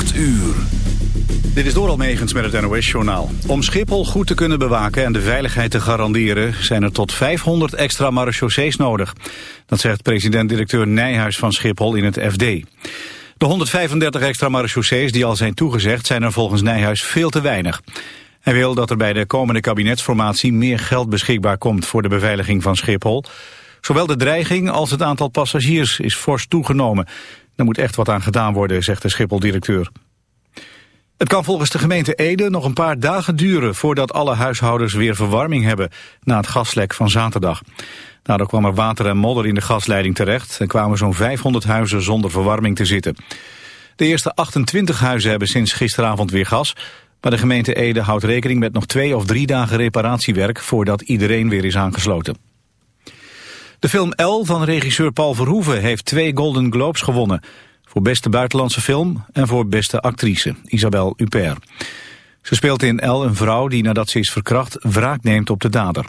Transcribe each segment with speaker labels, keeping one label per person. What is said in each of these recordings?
Speaker 1: 8 uur.
Speaker 2: Dit is Doral Megens met het NOS-journaal. Om Schiphol goed te kunnen bewaken en de veiligheid te garanderen... zijn er tot 500 extra marechaussees nodig. Dat zegt president-directeur Nijhuis van Schiphol in het FD. De 135 extra marechaussees die al zijn toegezegd... zijn er volgens Nijhuis veel te weinig. Hij wil dat er bij de komende kabinetsformatie... meer geld beschikbaar komt voor de beveiliging van Schiphol... Zowel de dreiging als het aantal passagiers is fors toegenomen. Er moet echt wat aan gedaan worden, zegt de Schiphol-directeur. Het kan volgens de gemeente Ede nog een paar dagen duren... voordat alle huishoudens weer verwarming hebben... na het gaslek van zaterdag. Daardoor kwam er water en modder in de gasleiding terecht... en kwamen zo'n 500 huizen zonder verwarming te zitten. De eerste 28 huizen hebben sinds gisteravond weer gas... maar de gemeente Ede houdt rekening met nog twee of drie dagen reparatiewerk... voordat iedereen weer is aangesloten. De film L van regisseur Paul Verhoeven heeft twee Golden Globes gewonnen. Voor beste buitenlandse film en voor beste actrice, Isabelle Huppert. Ze speelt in L een vrouw die nadat ze is verkracht wraak neemt op de dader.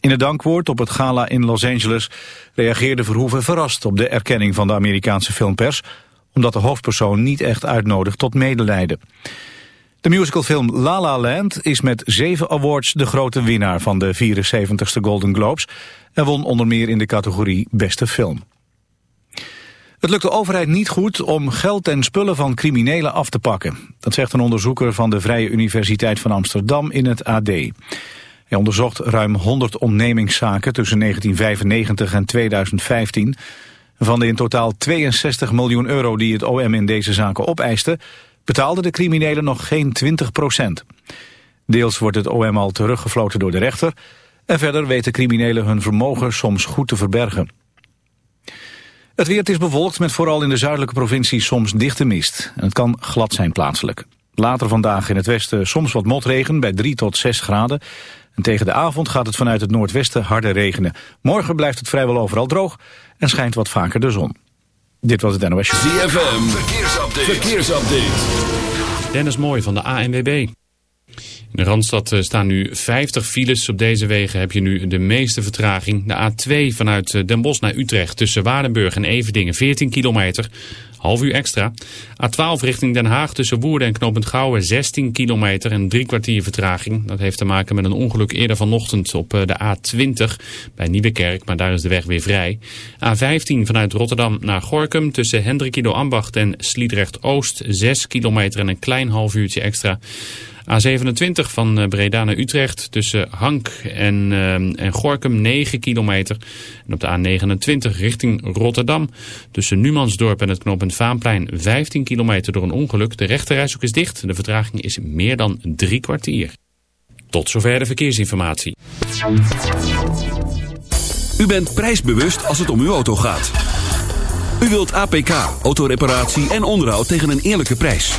Speaker 2: In het dankwoord op het gala in Los Angeles reageerde Verhoeven verrast op de erkenning van de Amerikaanse filmpers, omdat de hoofdpersoon niet echt uitnodigt tot medelijden. De musicalfilm La La Land is met zeven awards de grote winnaar van de 74ste Golden Globes en won onder meer in de categorie Beste Film. Het lukt de overheid niet goed om geld en spullen van criminelen af te pakken. Dat zegt een onderzoeker van de Vrije Universiteit van Amsterdam in het AD. Hij onderzocht ruim 100 ondernemingszaken tussen 1995 en 2015. Van de in totaal 62 miljoen euro die het OM in deze zaken opeiste... betaalden de criminelen nog geen 20 procent. Deels wordt het OM al teruggefloten door de rechter... En verder weten criminelen hun vermogen soms goed te verbergen. Het weer is bewolkt met vooral in de zuidelijke provincie soms dichte mist. En het kan glad zijn plaatselijk. Later vandaag in het westen soms wat motregen bij 3 tot 6 graden. En tegen de avond gaat het vanuit het noordwesten harder regenen. Morgen blijft het vrijwel overal droog en schijnt wat vaker de zon. Dit was het NOS.
Speaker 1: ZFM, verkeersupdate. verkeersupdate.
Speaker 3: Dennis Mooi van de ANWB. In de Randstad eh, staan nu 50 files. Op deze wegen heb je nu de meeste vertraging. De A2 vanuit eh, Den Bosch naar Utrecht tussen Waardenburg en Everdingen 14 kilometer. Half uur extra. A12 richting Den Haag tussen Woerden en Knopend Gouwen 16 kilometer en drie kwartier vertraging. Dat heeft te maken met een ongeluk eerder vanochtend op eh, de A20 bij Nieuwekerk, maar daar is de weg weer vrij. A15 vanuit Rotterdam naar Gorkum tussen Hendrikido Ambacht en Sliedrecht Oost 6 kilometer en een klein half uurtje extra. A27 van eh, Breda naar Utrecht tussen Hank en, uh, en Gorkum 9 kilometer. En op de A29 richting Rotterdam tussen Numansdorp en het knooppunt Vaanplein 15 kilometer door een ongeluk. De rechterreis ook is dicht. De vertraging is meer dan drie kwartier. Tot zover de verkeersinformatie.
Speaker 1: U bent prijsbewust als het om uw auto gaat. U wilt APK, autoreparatie en onderhoud tegen een eerlijke prijs.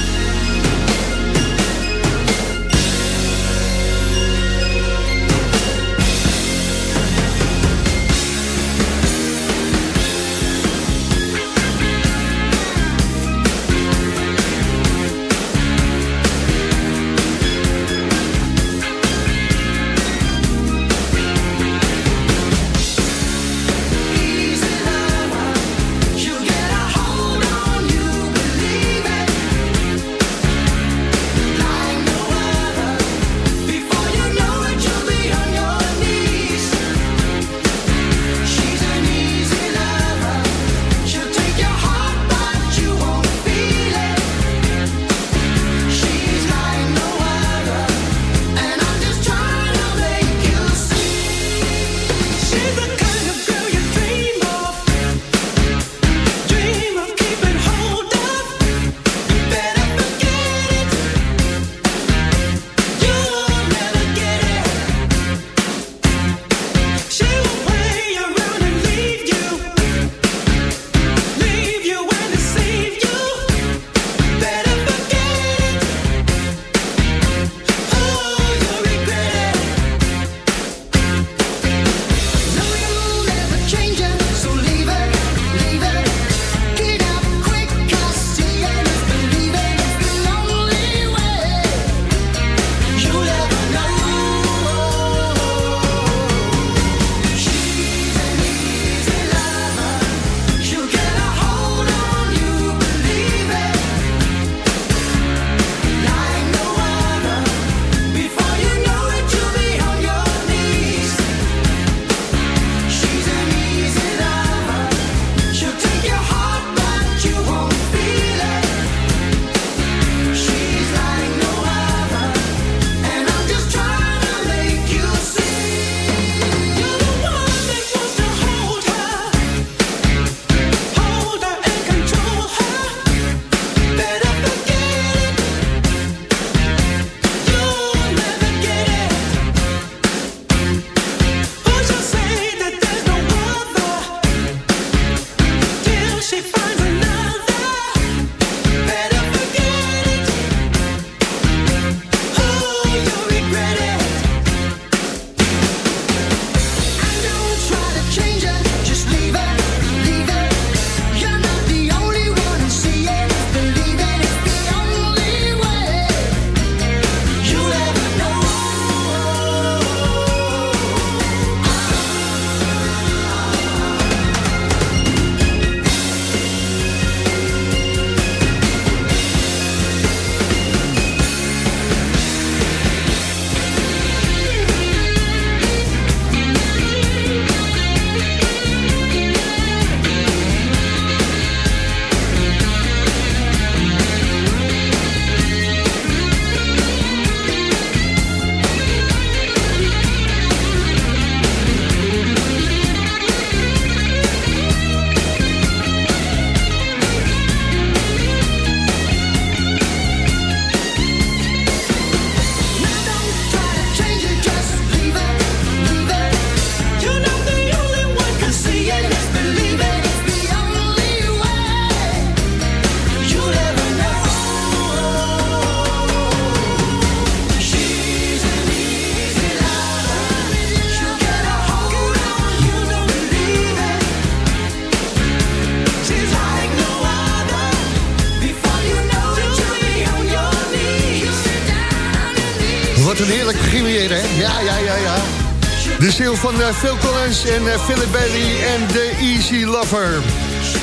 Speaker 4: Phil Collins en eh, Philip Bailey en The Easy Lover.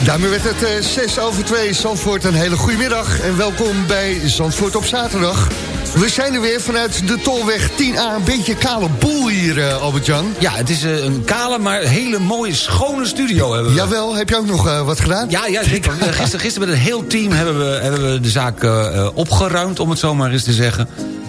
Speaker 4: Daarmee werd het eh, 6 over 2. Zandvoort, een hele goede middag. En welkom bij Zandvoort op zaterdag. We zijn er weer vanuit de Tolweg 10A. Een beetje kale boel hier, eh, Albert-Jan.
Speaker 5: Ja, het is eh, een kale, maar hele mooie, schone studio hebben we.
Speaker 4: Jawel, heb je ook nog eh, wat gedaan?
Speaker 5: Ja, ja zeker. Eh, Gisteren, gisteren met een heel team hebben we, hebben we de zaak eh, eh, opgeruimd, om het zo maar eens te zeggen.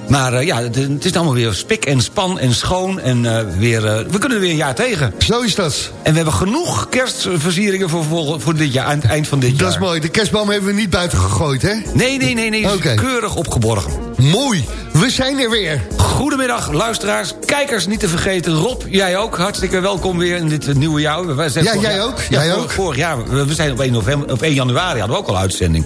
Speaker 5: Maar eh, ja, het, het is allemaal weer spik en span en schoon. En eh, weer, eh, we kunnen er weer een jaar tegen.
Speaker 4: Zo is dat.
Speaker 5: En we hebben genoeg kerstversieringen voor, voor, voor dit jaar, aan het eind van dit jaar.
Speaker 4: Dat is mooi. De kerstboom hebben we niet buiten gegooid, hè?
Speaker 5: Nee, nee, nee, nee.
Speaker 4: Oké.
Speaker 5: Keurig opgeborgen.
Speaker 4: Mooi. We zijn er weer.
Speaker 5: Goedemiddag, luisteraars, kijkers niet te vergeten. Rob, jij ook. Hartstikke welkom weer in dit nieuwe jaar. Wij zijn
Speaker 4: Ja, jij
Speaker 5: jaar-
Speaker 4: ook.
Speaker 5: Ja,
Speaker 4: Jij
Speaker 5: vorig,
Speaker 4: ook.
Speaker 5: vorig jaar, we we zijn op 1, november, op 1 januari hadden we ook al uitzending.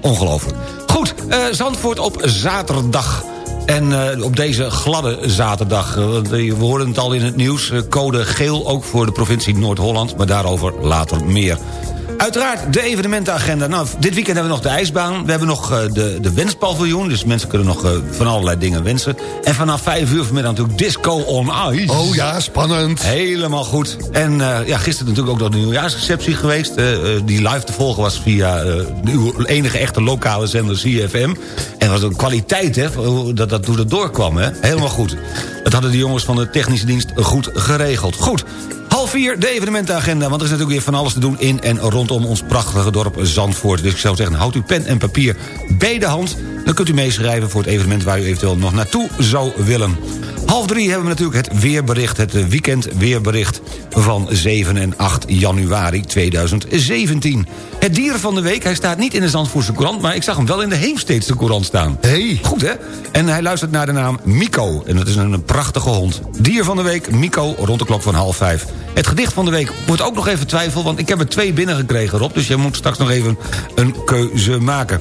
Speaker 5: Ongelooflijk. Goed, Zandvoort op zaterdag. En eh, op deze gladde zaterdag, eh, we hoorden het al in het nieuws... eh, code geel ook voor de provincie Noord-Holland, maar daarover later meer. Uiteraard de evenementenagenda. Nou, dit weekend hebben we nog de ijsbaan. We hebben nog eh, de, de wenspaviljoen. Dus mensen kunnen nog eh, van allerlei dingen wensen. En vanaf 5 uur vanmiddag natuurlijk Disco on Ice.
Speaker 4: Oh ja, spannend.
Speaker 5: Helemaal goed. En eh, ja, gisteren natuurlijk ook nog de nieuwjaarsreceptie geweest. die live te volgen was via eh, de uw enige echte lokale zender CFM. En was een kwaliteit, hè, dat, dat, hoe dat doorkwam, hè. Helemaal goed. Dat hadden de jongens van de technische dienst goed geregeld. Goed. Vier, de evenementenagenda. Want er is natuurlijk weer van alles te doen in en rondom ons prachtige dorp Zandvoort. Dus ik zou zeggen, houd uw pen en papier bij de hand. Dan kunt u meeschrijven voor het evenement waar u eventueel nog naartoe zou willen. Half drie hebben we natuurlijk het weerbericht, het weekend weerbericht van 7 en 8 januari 2017. Het dier van de week, hij staat niet in de Zandvoortse Courant... maar ik zag hem wel in de Heemsteedse Courant staan.
Speaker 4: Hey.
Speaker 5: Goed, hè? En hij luistert naar de naam Mico. En dat is een, prachtige hond. Dier van de week, Mico, rond de klok van half vijf. Het gedicht van de week wordt ook nog even twijfel... want ik heb er twee binnengekregen, Rob. Dus je moet straks nog even een keuze maken.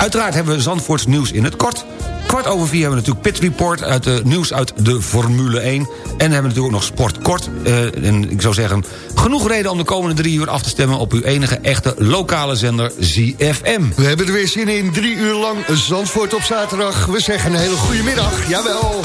Speaker 5: Uiteraard hebben we Zandvoorts nieuws in het kort... Kwart over vier hebben we natuurlijk Pit Report, uit de nieuws uit de Formule 1. En we hebben natuurlijk ook nog Sport Kort. Eh, en ik zou zeggen, genoeg reden om de komende drie uur af te stemmen... op uw enige echte lokale zender ZFM.
Speaker 4: We hebben er weer zin in. Drie uur lang Zandvoort op zaterdag. We zeggen een hele goede middag. Jawel.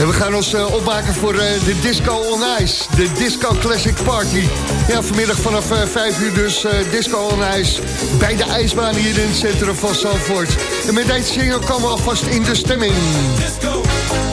Speaker 4: En we gaan ons eh, opmaken voor eh, de Disco on Ice. De Disco Classic Party. Ja, vanmiddag vanaf eh, vijf uur dus eh, Disco on Ice. Bij de ijsbaan hier in het centrum van Zandvoort. En met deze single komen we alvast in de stemming.
Speaker 6: I've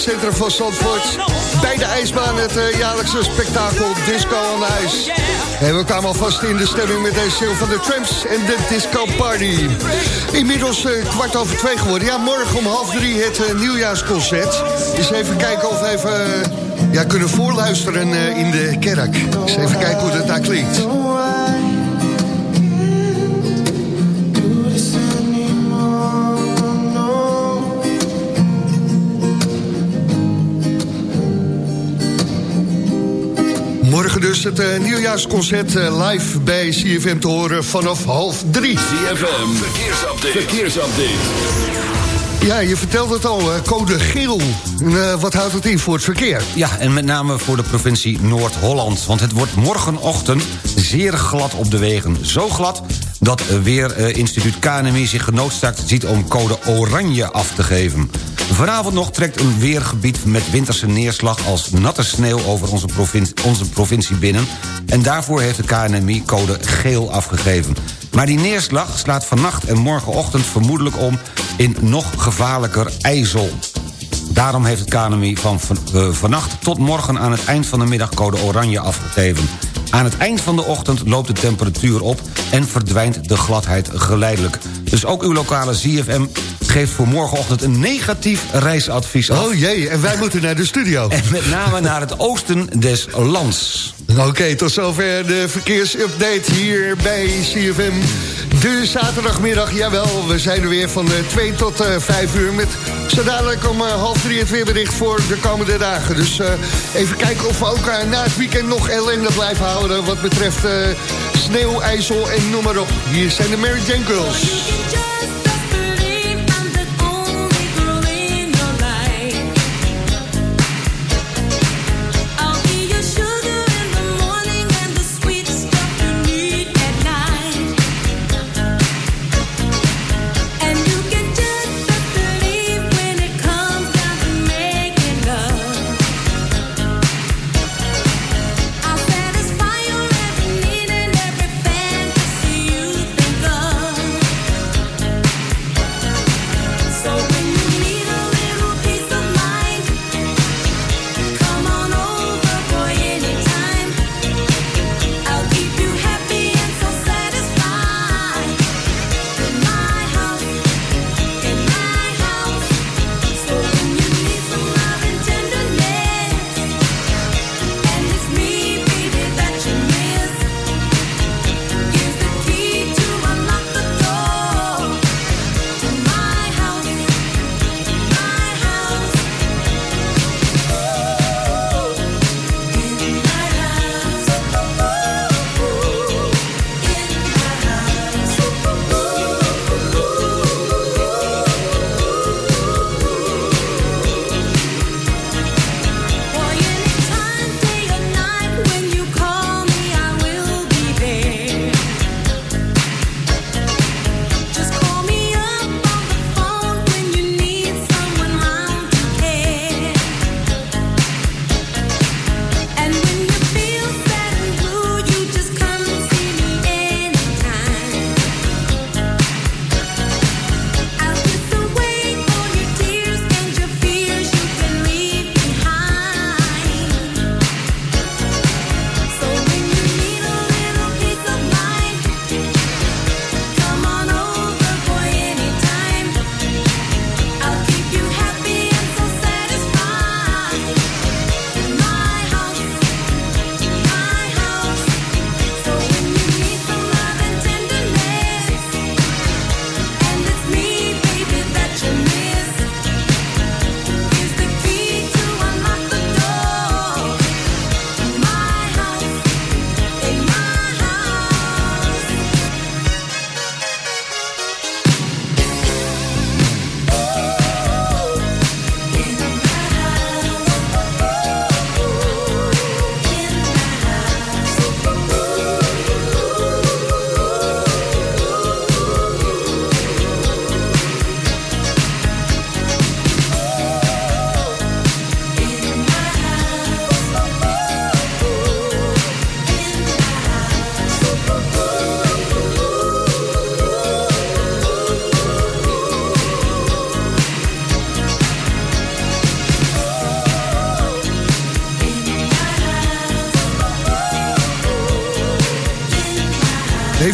Speaker 4: het Centrum van Zandvoort... bij de ijsbaan het eh, jaarlijkse spektakel Disco on Ice. En we kwamen alvast in de stemming met deze show van de Tramps en de Disco Party. Inmiddels eh, kwart over twee geworden. Ja, morgen om half drie het eh, nieuwjaarsconcert. Dus even kijken of we even ja, kunnen voorluisteren in de kerk. Dus even kijken hoe dat daar klinkt. Morgen dus het eh, nieuwjaarsconcert eh, live bij CFM te horen vanaf half drie.
Speaker 1: ZFM, verkeersupdate. verkeersupdate.
Speaker 4: Ja, je vertelde het al, eh, code geel. Eh, wat houdt het in voor het verkeer?
Speaker 5: Ja, en met name voor de provincie Noord-Holland. Want het wordt morgenochtend zeer glad op de wegen. Zo glad dat eh, Weerinstituut KNMI zich genoodzaakt ziet om code oranje af te geven. Vanavond nog trekt een weergebied met winterse neerslag als natte sneeuw over onze provincie, onze provincie binnen. En daarvoor heeft de KNMI code geel afgegeven. Maar die neerslag slaat vannacht en morgenochtend vermoedelijk om in nog gevaarlijker ijzel. Daarom heeft het KNMI van eh, vannacht tot morgen aan het eind van de middag code oranje afgegeven. Aan het eind van de ochtend loopt de temperatuur op en verdwijnt de gladheid geleidelijk. Dus ook uw lokale ZFM geeft voor morgenochtend een negatief reisadvies af.
Speaker 4: Oh jee, en wij moeten naar de studio.
Speaker 5: En met name naar het oosten des lands.
Speaker 4: Oké, tot zover de verkeersupdate hier bij CFM. De zaterdagmiddag, jawel, we zijn er weer van eh, 2 tot eh 5 uur... met zo dadelijk om eh, half drie het weerbericht voor de komende dagen. Dus eh, even kijken of we ook eh, na het weekend nog ellende blijven houden... wat betreft eh, sneeuw, ijzel en noem maar op. Hier zijn de Mary Jane Girls.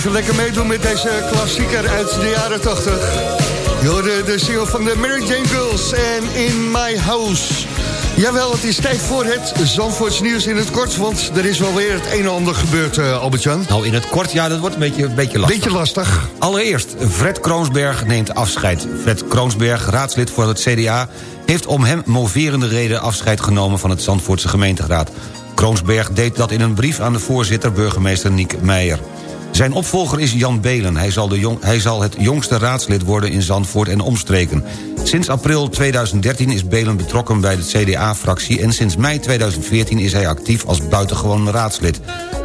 Speaker 4: Even lekker meedoen met deze klassieker uit de jaren 80. Je hoorde de single van de Mary Jane Girls en In My House. Jawel, het is tijd voor het Zandvoorts nieuws in het kort... want er is wel weer het een en ander gebeurd, uh, Albert-Jan.
Speaker 5: Nou, in het kort, ja, dat wordt een beetje, een beetje lastig.
Speaker 4: Beetje lastig.
Speaker 5: Allereerst, Fred Kroonsberg neemt afscheid. Fred Kroonsberg, raadslid voor het CDA... heeft om hem moverende reden afscheid genomen van het Zandvoortse gemeenteraad. Kroonsberg deed dat in een brief aan de voorzitter, burgemeester Niek Meijer. Zijn opvolger is Jan Belen. Hij zal, de jong, hij zal het jongste raadslid worden in Zandvoort en omstreken. Sinds april 2013 is Belen betrokken bij de CDA-fractie... en sinds mei 2014 is hij actief als buitengewoon raadslid.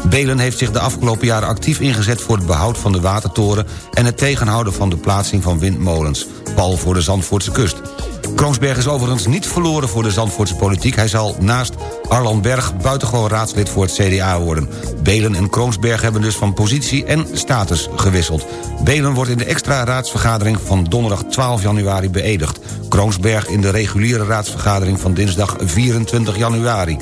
Speaker 5: Belen heeft zich de afgelopen jaren actief ingezet... voor het behoud van de watertoren... en het tegenhouden van de plaatsing van windmolens. Pal voor de Zandvoortse kust. Kroonsberg is overigens niet verloren voor de Zandvoortse politiek. Hij zal naast Arlan Berg buitengewoon raadslid voor het CDA worden. Belen en Kroonsberg hebben dus van positie en status gewisseld. Belen wordt in de extra raadsvergadering van donderdag 12 januari beëdigd. Kroonsberg in de reguliere raadsvergadering van dinsdag 24 januari.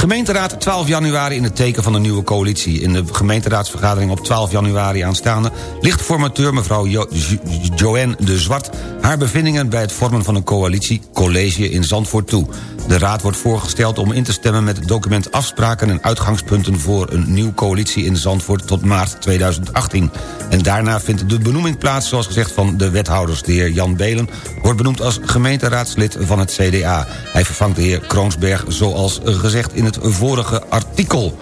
Speaker 5: Gemeenteraad 12 januari in het teken van de nieuwe coalitie. In de gemeenteraadsvergadering op 12 januari aanstaande... ligt formateur mevrouw jo jo Joanne de Zwart... haar bevindingen bij het vormen van een coalitie college in Zandvoort toe. De raad wordt voorgesteld om in te stemmen met het document afspraken en uitgangspunten voor een nieuwe coalitie in Zandvoort tot maart 2018. En daarna vindt de benoeming plaats, zoals gezegd, van de wethouders. De heer Jan Belen wordt benoemd als gemeenteraadslid van het CDA. Hij vervangt de heer Kroonsberg, zoals gezegd in het vorige artikel.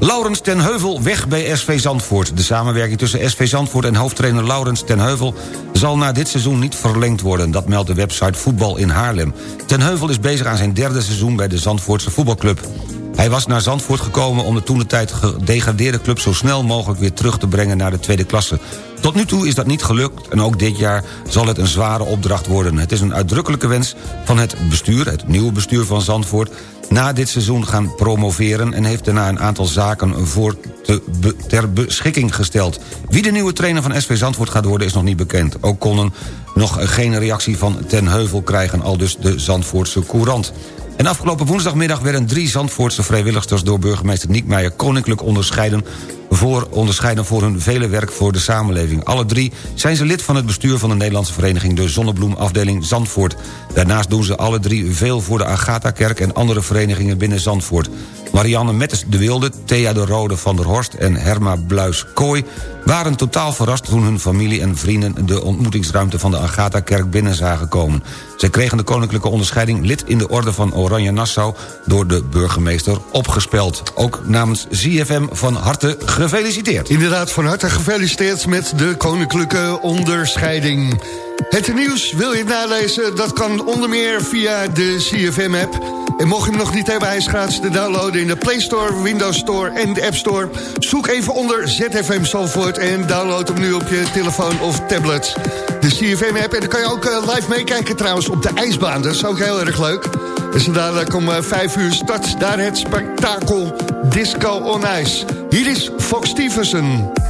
Speaker 5: Laurens ten Heuvel weg bij SV Zandvoort. De samenwerking tussen SV Zandvoort en hoofdtrainer Laurens ten Heuvel... zal na dit seizoen niet verlengd worden. Dat meldt de website Voetbal in Haarlem. Ten Heuvel is bezig aan zijn derde seizoen bij de Zandvoortse voetbalclub. Hij was naar Zandvoort gekomen om de toen de tijd gedegradeerde club... zo snel mogelijk weer terug te brengen naar de tweede klasse. Tot nu toe is dat niet gelukt en ook dit jaar zal het een zware opdracht worden. Het is een uitdrukkelijke wens van het bestuur, het nieuwe bestuur van Zandvoort na dit seizoen gaan promoveren... en heeft daarna een aantal zaken voor ter beschikking gesteld. Wie de nieuwe trainer van SV Zandvoort gaat worden is nog niet bekend. Ook konden nog geen reactie van Ten Heuvel krijgen... al dus de Zandvoortse Courant. En afgelopen woensdagmiddag werden drie Zandvoortse vrijwilligers... door burgemeester Niekmeijer koninklijk onderscheiden voor, onderscheiden voor hun vele werk voor de samenleving. Alle drie zijn ze lid van het bestuur van de Nederlandse vereniging... de Zonnebloemafdeling Zandvoort. Daarnaast doen ze alle drie veel voor de Agatha-kerk... en andere verenigingen binnen Zandvoort. Marianne Mettes de Wilde, Thea de Rode van der Horst... en Herma Bluis-Kooi waren totaal verrast... toen hun familie en vrienden de ontmoetingsruimte van de Agatha-kerk binnen zagen komen. Zij kregen de koninklijke onderscheiding lid in de orde van Oranje Nassau... door de burgemeester opgespeld. Ook namens ZFM van harte gefeliciteerd.
Speaker 4: Inderdaad, van harte gefeliciteerd met de koninklijke onderscheiding. Het nieuws, wil je nalezen? Dat kan onder meer via de CFM-app. En mocht je hem nog niet hebben, hij is gratis te downloaden... in de Play Store, Windows Store en de App Store. Zoek even onder ZFM Zalvoort en download hem nu op je telefoon of tablet. De CFM-app en dan kan je ook uh, live meekijken trouwens op de ijsbaan. Dat is ook heel erg leuk. Dus dadelijk om uh, 5 uur start daar het spektakel Disco on Ice. Hier is Fox Stevenson.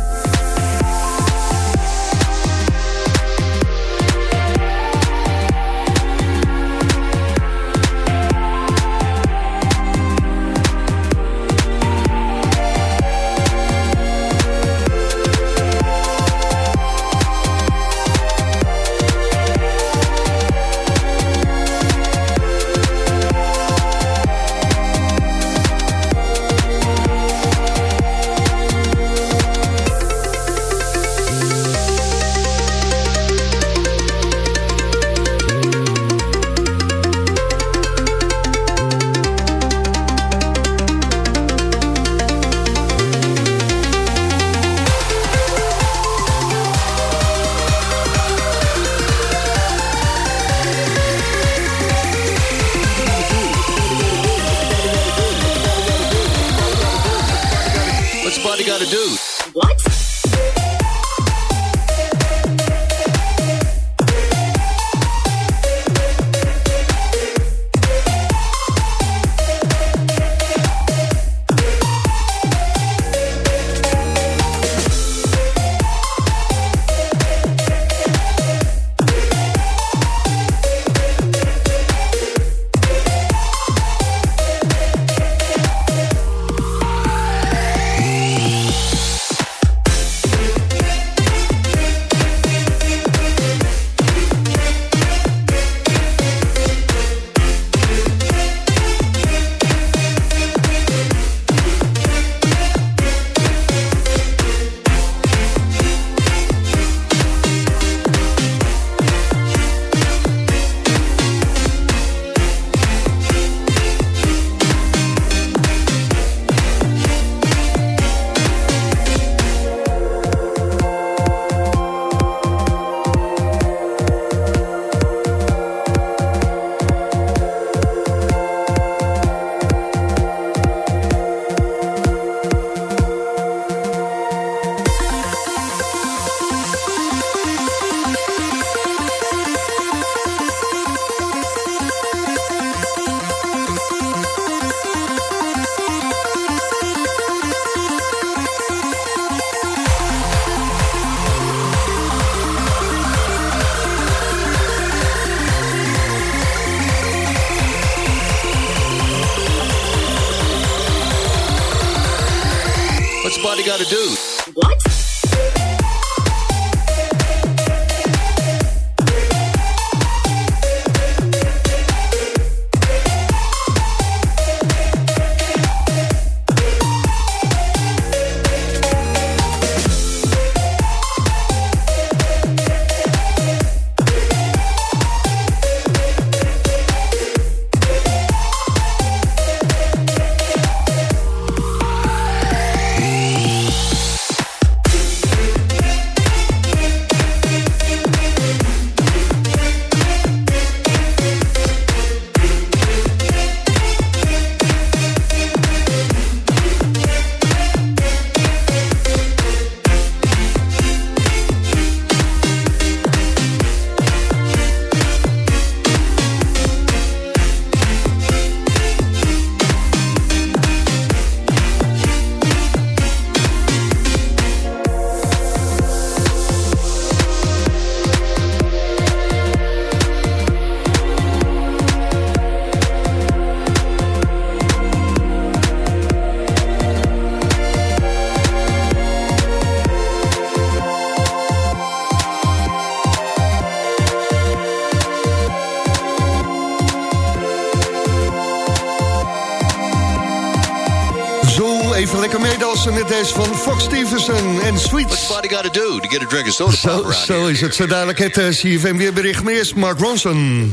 Speaker 7: met deze van Fox Stevenson en Sweets.
Speaker 8: What's body gotta do to get a drink of soda
Speaker 7: Zo, is het. Zo dadelijk het eh, is CFM weerbericht. Maar eerst Mark Ronson.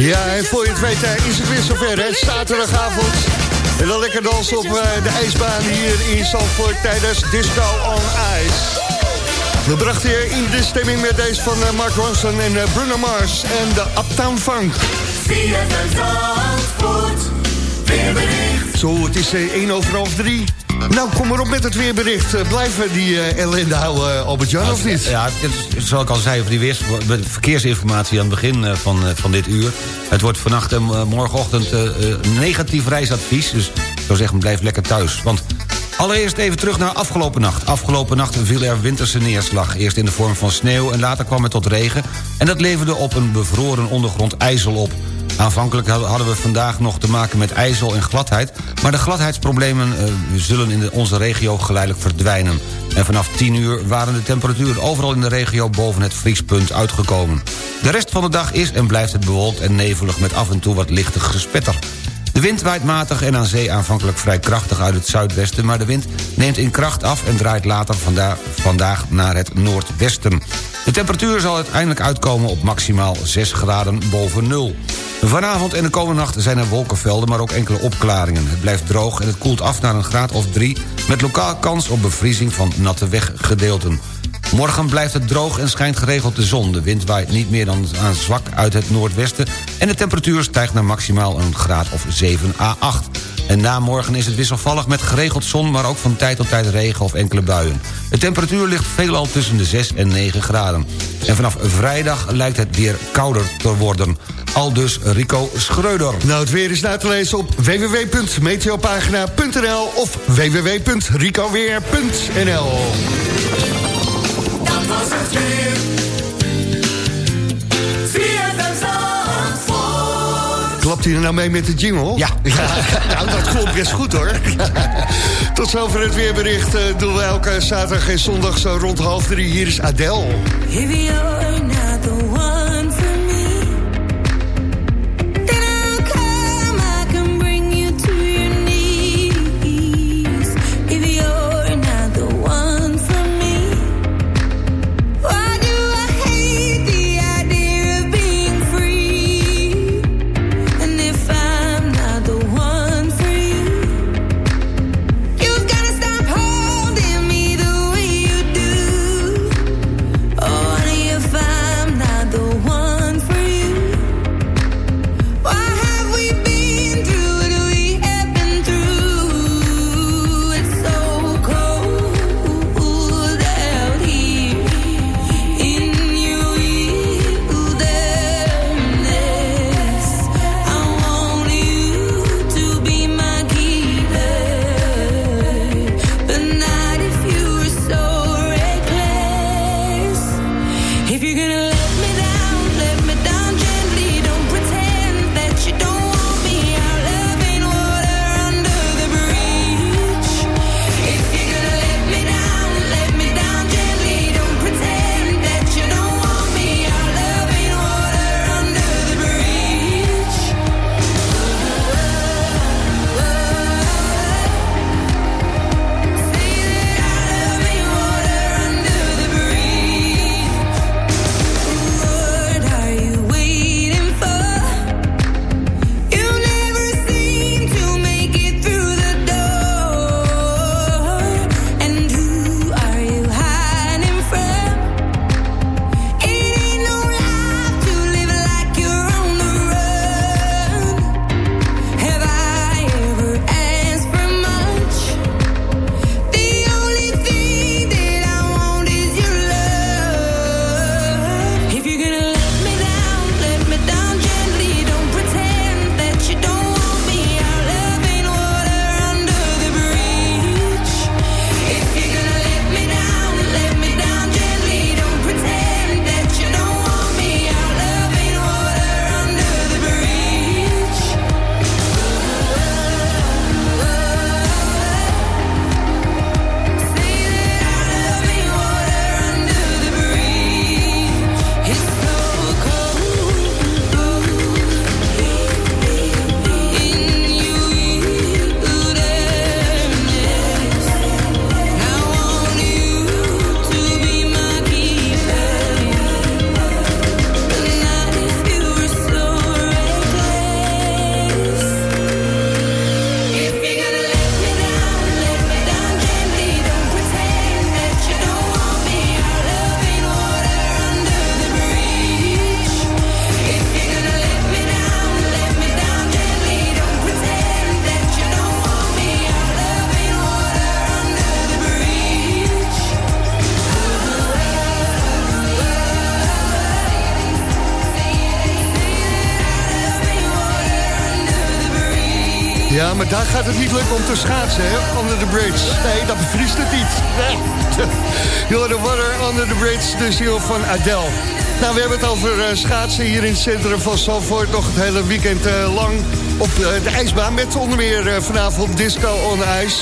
Speaker 4: Ja, en voor je het weet eh, is het weer zover, hè? Zaterdagavond. En dan lekker dansen op eh, de ijsbaan hier in Zandvoort tijdens Disco on Ice. We brachten je in de stemming met deze van eh, Mark Ronson en Bruno Mars en de Uptown Funk. Zo, het is eh, 1 over half 3. Nou, kom maar op met het weerbericht. Eh, blijven die eh, ellende houden, eh, Albert-Jan, of niet?
Speaker 5: Ja, zoals ik al zei, die weers, verkeersinformatie aan het begin van, van dit uur. Het wordt vannacht en morgenochtend negatief reisadvies. Dus ik zou zeggen, blijf lekker thuis. Want allereerst even terug naar afgelopen nacht. Afgelopen nacht viel er winterse neerslag. Eerst in de vorm van sneeuw en later kwam het tot regen. En dat leverde op een bevroren ondergrond ijzel op. Aanvankelijk hadden we vandaag nog te maken met ijzel en gladheid... maar de gladheidsproblemen eh, zullen in onze regio geleidelijk verdwijnen. En vanaf 10 uur waren de temperaturen overal in de regio... boven het vriespunt uitgekomen. De rest van de dag is en blijft het bewolkt en nevelig... met af en toe wat lichte gespetter. De wind waait matig en aan zee aanvankelijk vrij krachtig uit het zuidwesten... maar de wind neemt in kracht af en draait later vanda vandaag naar het noordwesten. De temperatuur zal uiteindelijk uitkomen op maximaal 6 graden boven nul. Vanavond en de komende nacht zijn er wolkenvelden, maar ook enkele opklaringen. Het blijft droog en het koelt af naar een graad of 3... met lokaal kans op bevriezing van natte weggedeelten. Morgen blijft het droog en schijnt geregeld de zon. De wind waait niet meer dan aan zwak uit het noordwesten... en de temperatuur stijgt naar maximaal een graad of 7 à 8. En na morgen is het wisselvallig met geregeld zon... maar ook van tijd tot tijd regen of enkele buien. De temperatuur ligt veelal tussen de 6 en 9 graden. En vanaf vrijdag lijkt het weer kouder te worden. Al dus Rico Schreuder.
Speaker 4: Nou, het weer is na te lezen op www.meteopagina.nl of www.ricoweer.nl Hij er nou mee met de jingle?
Speaker 5: Ja.
Speaker 4: nou, dat klopt best goed hoor. Tot zover het weerbericht eh, doen we elke zaterdag en zondag zo rond half drie. Hier is Adele.
Speaker 9: If you're not the one
Speaker 4: daar gaat het niet lukken om te schaatsen, hè? Under the bridge. Nee, dat bevriest het niet. Nee. You're the water under the bridge, de ziel van Adele. Nou, we hebben het over eh, schaatsen hier in het centrum van Zandvoort. Nog het hele weekend eh, lang op eh, de ijsbaan. Met onder meer vanavond Disco on Ice.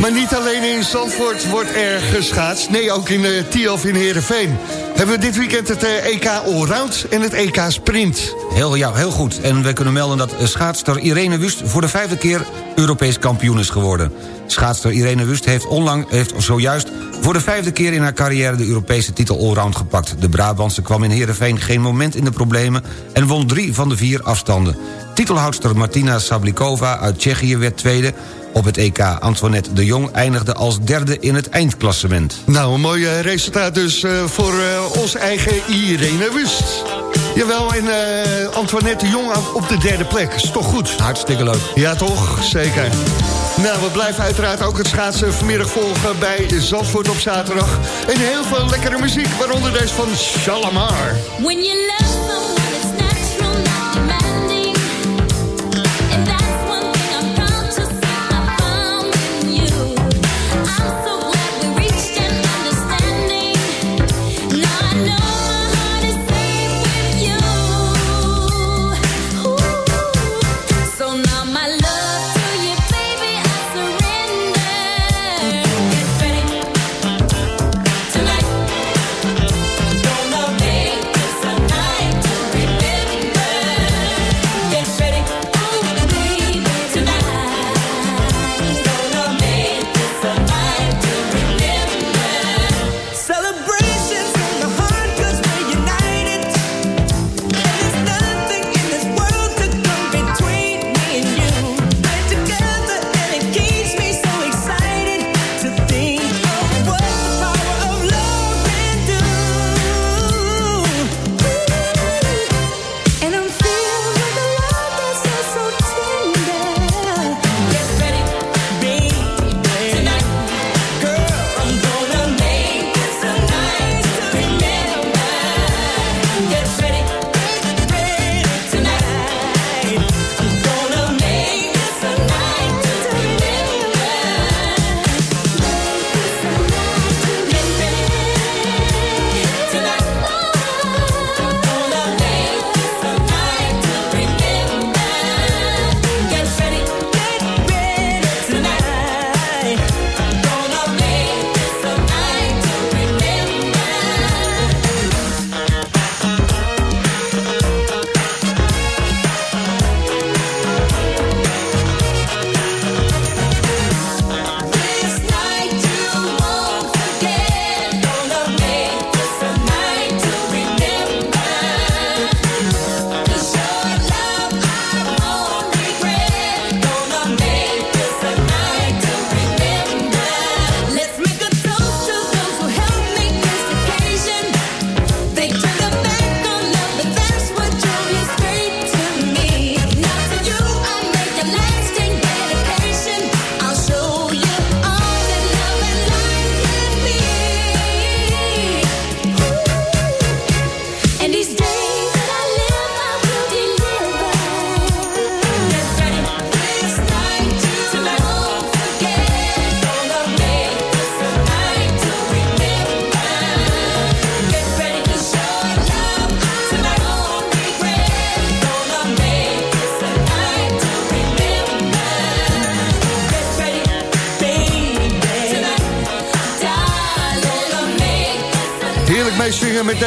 Speaker 4: Maar niet alleen in Zandvoort wordt er geschaatst. Nee, ook in uh, Tielf in Heerenveen. Hebben we dit weekend het eh, EK Allround en het EK Sprint.
Speaker 5: Heel, ja, heel goed. En we kunnen melden dat schaatster Irene Wust... voor de vijfde keer Europees kampioen is geworden. Schaatster Irene Wust heeft, onlang, heeft zojuist voor de vijfde keer in haar carrière... de Europese titel Allround gepakt. De Brabantse kwam in Heerenveen geen moment in de problemen... en won drie van de vier afstanden. Titelhoudster Martina Sablikova uit Tsjechië werd tweede... Op het EK Antoinette de Jong eindigde als derde in het eindklassement.
Speaker 4: Nou, een mooi resultaat dus eh, voor eh, onze eigen Irene Wust. Jawel, en eh, Antoinette de Jong op de derde plek. Is toch goed?
Speaker 5: Hartstikke leuk.
Speaker 4: Ja, toch? Zeker. Nou, we blijven uiteraard ook het schaatsen vanmiddag volgen bij Zandvoort op zaterdag. En heel veel lekkere muziek, waaronder deze van Shalamar.
Speaker 9: When you love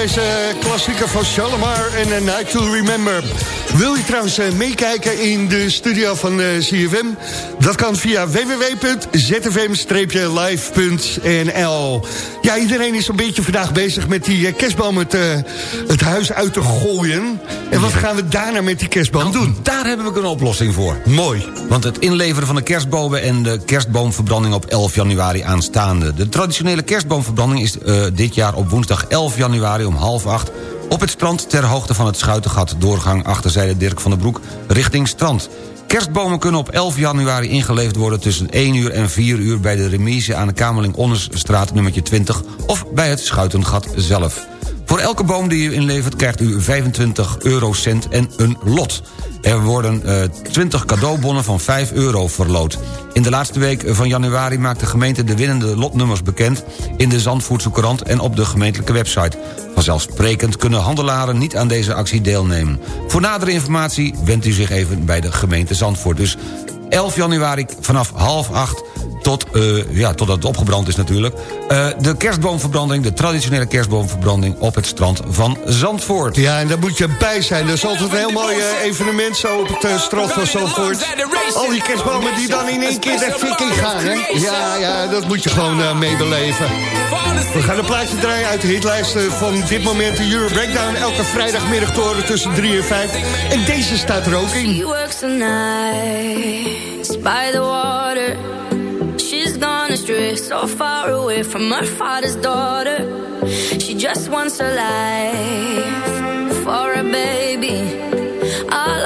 Speaker 4: deze klassieker van Shalimar en A Night to Remember. Wil je trouwens eh, meekijken in de studio van eh, CFM? Dat kan via www.zfm-live.nl Ja, iedereen is een beetje vandaag bezig met die eh, kerstboom het, eh, het huis uit te gooien. En wat gaan we daarna met die kerstboom doen?
Speaker 5: Daar hebben we een oplossing voor.
Speaker 4: Mooi.
Speaker 5: Want het inleveren van de kerstbomen en de kerstboomverbranding op 11 januari aanstaande. De traditionele kerstboomverbranding is eh, dit jaar op woensdag 11 januari om half acht... op het strand ter hoogte van het Schuitengat... doorgang achterzijde Dirk van den Broek richting strand. Kerstbomen kunnen op 11 januari ingeleverd worden... tussen 1 uur en 4 uur bij de remise aan de Kamerling Onnesstraat nummertje 20... of bij het Schuitengat zelf. Voor elke boom die u inlevert krijgt u 25 eurocent en een lot. Er worden eh, 20 cadeaubonnen van 5 euro verloot. In de laatste week van januari maakt de gemeente de winnende lotnummers bekend... in de Zandvoortse Courant en op de gemeentelijke website. Vanzelfsprekend kunnen handelaren niet aan deze actie deelnemen. Voor nadere informatie wendt u zich even bij de gemeente Zandvoort. Dus 11 januari vanaf half acht tot, eh, ja, totdat het opgebrand is natuurlijk. Eh, de kerstboomverbranding, de traditionele kerstboomverbranding... op het strand van Zandvoort.
Speaker 4: Ja, en daar moet je bij zijn. Dat is altijd een heel mooi eh, evenement zo op het strand van Zandvoort. Al die kerstbomen die dan in één keer de fik in gaan, hè? Ja, ja, dat moet je gewoon eh, meebeleven. We gaan een plaatje draaien uit de hitlijsten van dit moment. De Euro Breakdown, elke vrijdagmiddag te horen tussen 3 en 5. En deze staat er ook in.
Speaker 9: She works the nights by the water. So far away from her father's daughter. She just wants a life for a baby. All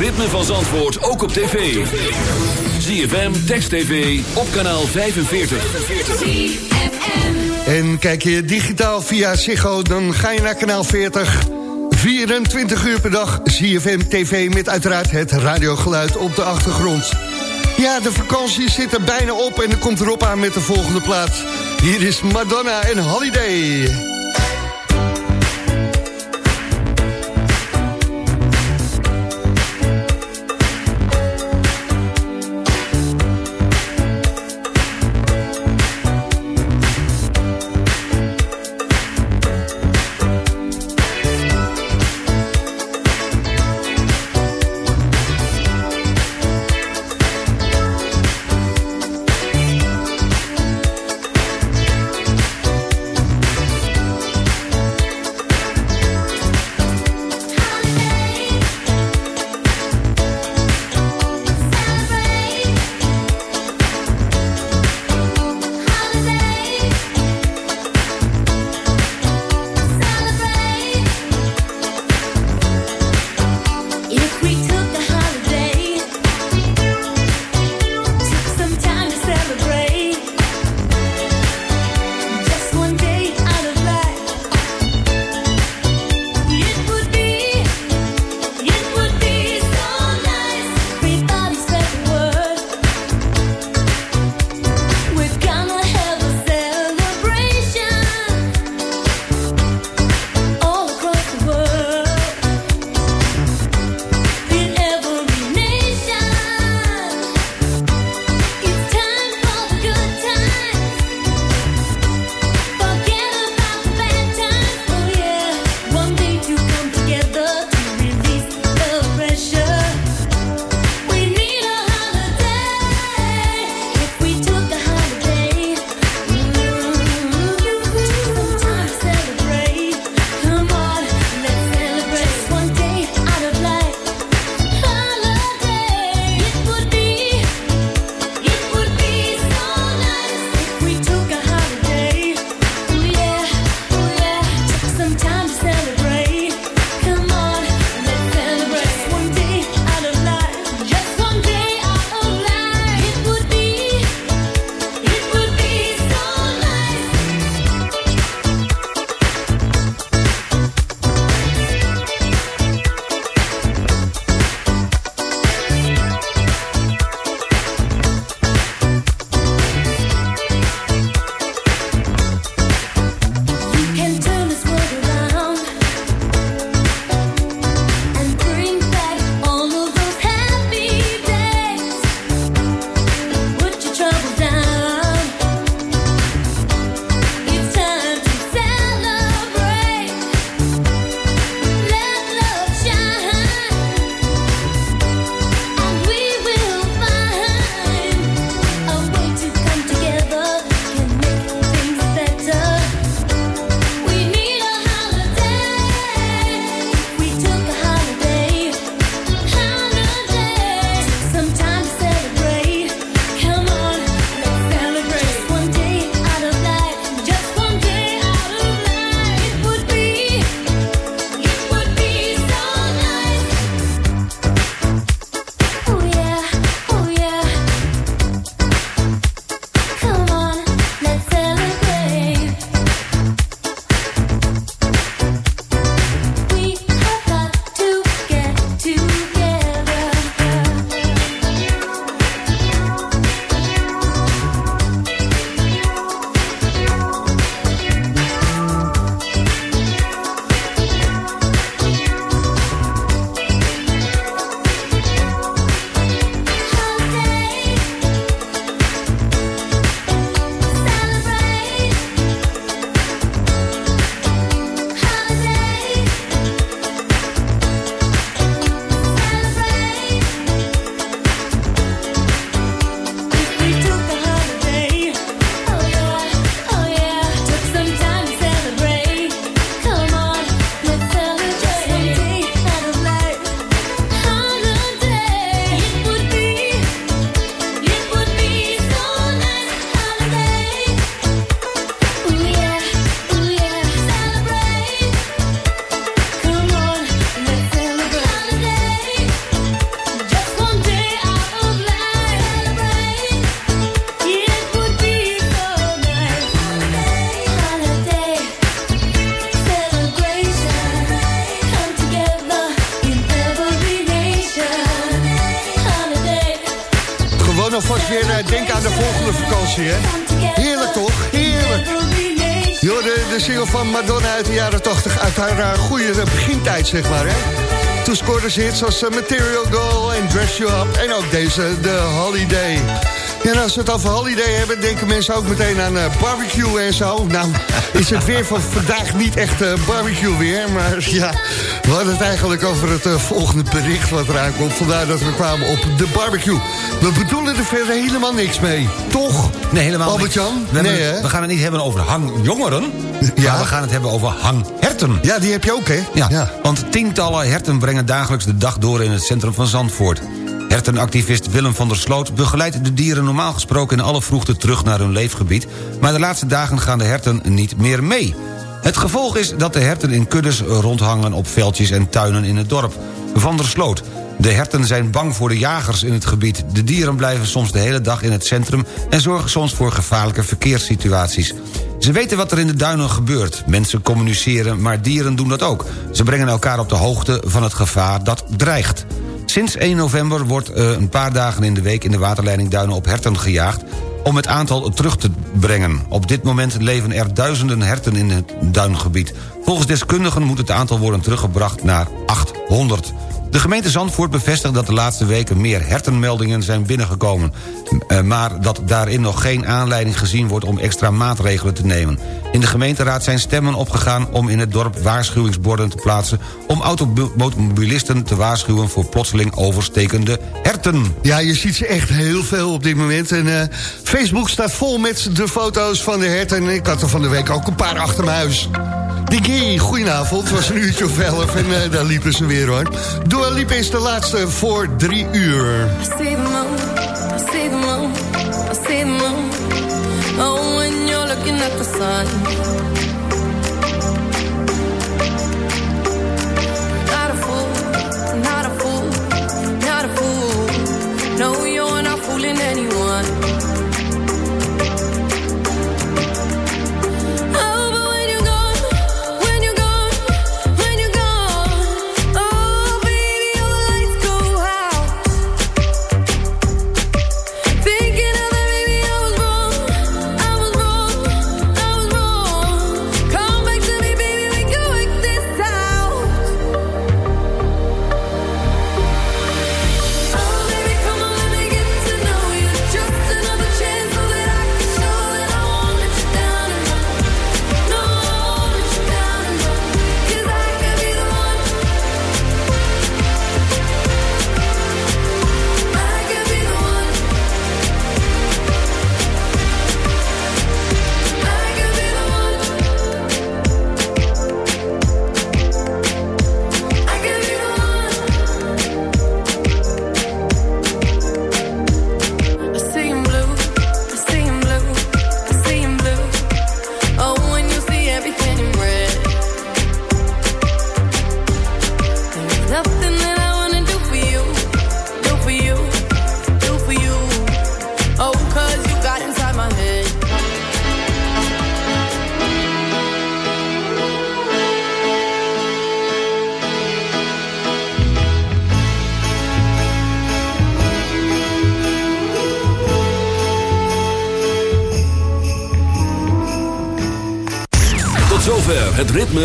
Speaker 1: ritme van Zandvoort ook op tv. ZFM, Text TV, op kanaal 45.
Speaker 4: En kijk je digitaal via Ziggo, dan ga je naar kanaal 40. 24 uur per dag ZFM TV met uiteraard het radiogeluid op de achtergrond. Ja, de vakantie zit er bijna op en er komt erop aan met de volgende plaat. Hier is Madonna en Holiday. Zeg maar, hè? Toen scoorde ze hits als eh, Material Girl en Dress You Up en ook deze, The Holiday. Ja, en als we het over holiday hebben, denken mensen ook meteen aan eh, barbecue en zo. Nou, is het weer van vandaag niet echt eh, barbecue weer, maar ja, we hadden het eigenlijk over het eh, volgende bericht wat eraan komt. Vandaar dat we kwamen op de barbecue. We bedoelen er verder helemaal niks mee, toch?
Speaker 5: Nee, helemaal niet.
Speaker 4: Albert-Jan?
Speaker 5: We,
Speaker 4: Nee, hè?
Speaker 5: we gaan het niet hebben over hangjongeren,
Speaker 4: Ja.
Speaker 5: maar we gaan het hebben over hangherten.
Speaker 4: Ja, die heb je ook, hè?
Speaker 5: Ja, want tientallen herten brengen dagelijks de dag door in het centrum van Zandvoort. Hertenactivist Willem van der Sloot begeleidt de dieren normaal gesproken in alle vroegte terug naar hun leefgebied, maar de laatste dagen gaan de herten niet meer mee. Het gevolg is dat de herten in kuddes rondhangen op veldjes en tuinen in het dorp. Van der Sloot. De herten zijn bang voor de jagers in het gebied. De dieren blijven soms de hele dag in het centrum... en zorgen soms voor gevaarlijke verkeerssituaties. Ze weten wat er in de duinen gebeurt. Mensen communiceren, maar dieren doen dat ook. Ze brengen elkaar op de hoogte van het gevaar dat dreigt. Sinds 1 november wordt eh, een paar dagen in de week... in de waterleiding Duinen op herten gejaagd om het aantal terug te brengen. Op dit moment leven er duizenden herten in het duingebied. Volgens deskundigen moet het aantal worden teruggebracht naar 800. De gemeente Zandvoort bevestigt dat de laatste weken meer hertenmeldingen zijn binnengekomen. Eh, Maar dat daarin nog geen aanleiding gezien wordt om extra maatregelen te nemen. In de gemeenteraad zijn stemmen opgegaan om in het dorp waarschuwingsborden te plaatsen... om automobilisten te waarschuwen voor plotseling overstekende herten.
Speaker 4: Ja, je ziet ze echt heel veel op dit moment. En eh, Facebook staat vol met de foto's van de herten. En ik had er van de week ook een paar achter mijn huis. Hé, goedenavond. Het was een uurtje of elf en eh, daar liepen ze weer hoor. Lipa is de laatste voor drie uur.